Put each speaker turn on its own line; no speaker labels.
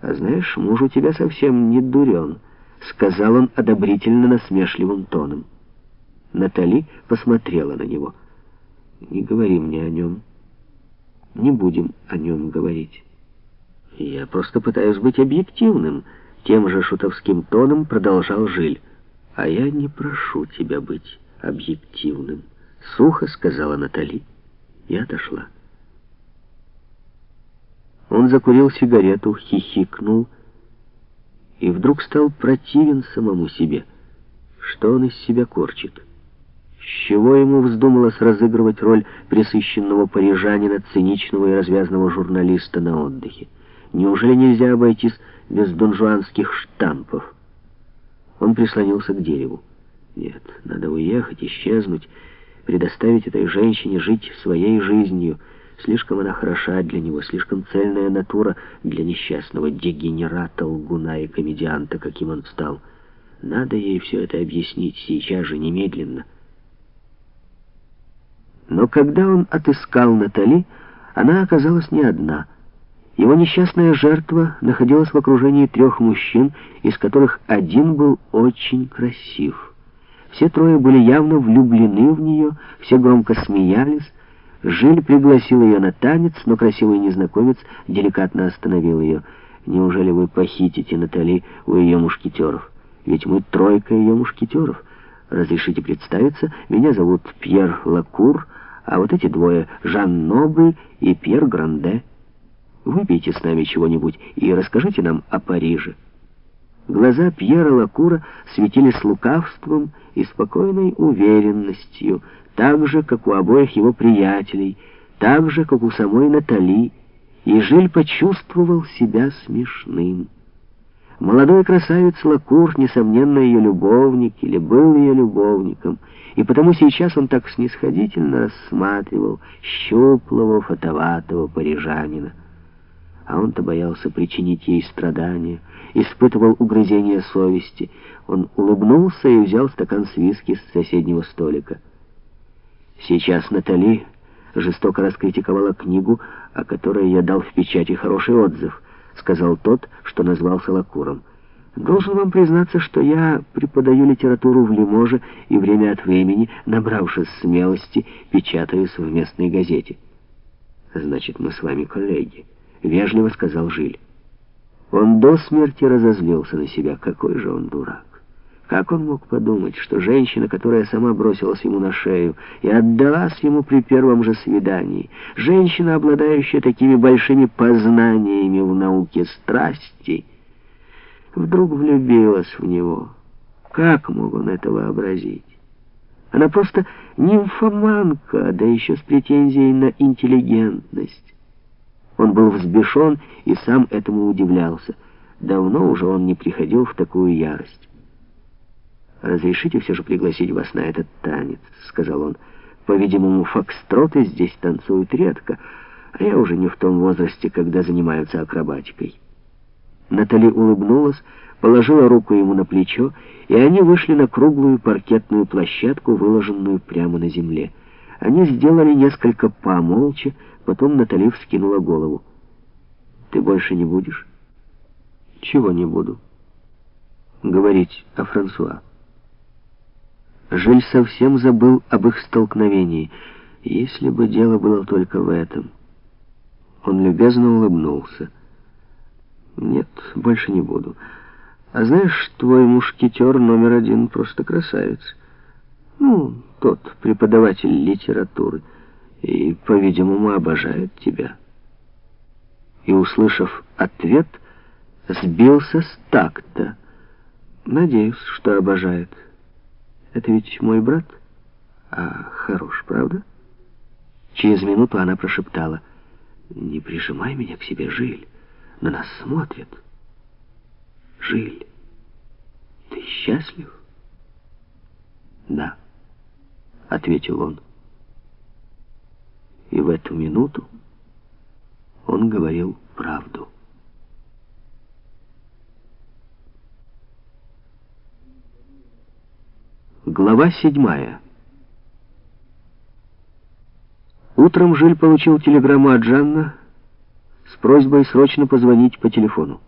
«А знаешь, муж у тебя совсем не дурен», — сказал он одобрительно насмешливым тоном. Натали посмотрела на него. «Не говори мне о нем. Не будем о нем говорить. Я просто пытаюсь быть объективным», — тем же шутовским тоном продолжал Жиль. «А я не прошу тебя быть объективным», — сухо сказала Натали. Я отошла. Он закурил сигарету, хихикнул и вдруг стал противен самому себе. Что он из себя корчит? С чего ему вздумалось разыгрывать роль присыщенного парижанина, циничного и развязного журналиста на отдыхе? Неужели нельзя обойтись без донжуанских штампов? Он прислонился к дереву. Нет, надо уехать, исчезнуть, предоставить этой женщине жить своей жизнью — Слишком она хороша для него, слишком цельная натура для несчастного дегенерата, лгуна и комедианта, каким он стал. Надо ей все это объяснить сейчас же, немедленно. Но когда он отыскал Натали, она оказалась не одна. Его несчастная жертва находилась в окружении трех мужчин, из которых один был очень красив. Все трое были явно влюблены в нее, все громко смеялись, Жиль пригласил ее на танец, но красивый незнакомец деликатно остановил ее. «Неужели вы похитите Натали у ее мушкетеров? Ведь мы тройка ее мушкетеров. Разрешите представиться, меня зовут Пьер Лакур, а вот эти двое — Жан Нобль и Пьер Гранде. Выпейте с нами чего-нибудь и расскажите нам о Париже». Глаза Пьера Лакура светились лукавством и спокойной уверенностью, так же, как у обоих его приятелей, так же, как у самой Натали, и Жиль почувствовал себя смешным. Молодой красавец Лакур, несомненно, ее любовник или был ее любовником, и потому сейчас он так снисходительно рассматривал щуплого, фотоватого парижанина. А он-то боялся причинить ей страдания, испытывал угрызение совести. Он улыбнулся и взял стакан с виски с соседнего столика. Сейчас Натали жестоко раскритиковала книгу, о которой я дал в печати хороший отзыв, сказал тот, что назвался Лакуром. Должен вам признаться, что я преподаю литературу в Лиможе и время от времени, набравшись смелости, печатаюсь в местной газете. Значит, мы с вами коллеги, вежливо сказал Жиль. Он до смерти разозлился на себя. Какой же он дурак. Как он мог подумать, что женщина, которая сама бросилась ему на шею и отдалась ему при первом же свидании, женщина, обладающая такими большими познаниями в науке страсти, вдруг влюбилась в него? Как мог он это вообразить? Она просто нимфоманка, да еще с претензией на интеллигентность. Он был взбешен и сам этому удивлялся. Давно уже он не приходил в такую ярость. «Разрешите все же пригласить вас на этот танец», — сказал он. «По-видимому, фокстроты здесь танцуют редко, а я уже не в том возрасте, когда занимаются акробатикой». Натали улыбнулась, положила руку ему на плечо, и они вышли на круглую паркетную площадку, выложенную прямо на земле. Они сделали несколько па молча, потом Натали вскинула голову. «Ты больше не будешь?» «Чего не буду?» «Говорить о Франсуа». Жиль совсем забыл об их столкновении. Если бы дело было только в этом. Он любезно улыбнулся. «Нет, больше не буду. А знаешь, твой мушкетер номер один просто красавец. Ну, тот преподаватель литературы. И, по-видимому, обожает тебя». И, услышав ответ, сбился с такта. «Надеюсь, что обожает». Это ведь мой брат. А хорош, правда? Через минуту она прошептала. Не прижимай меня к себе, Жиль. На нас смотрят. Жиль, ты счастлив? Да, ответил он. И в эту минуту он говорил правду. Глава седьмая. Утром Жиль получил телеграмму от Жанна с просьбой срочно позвонить по телефону.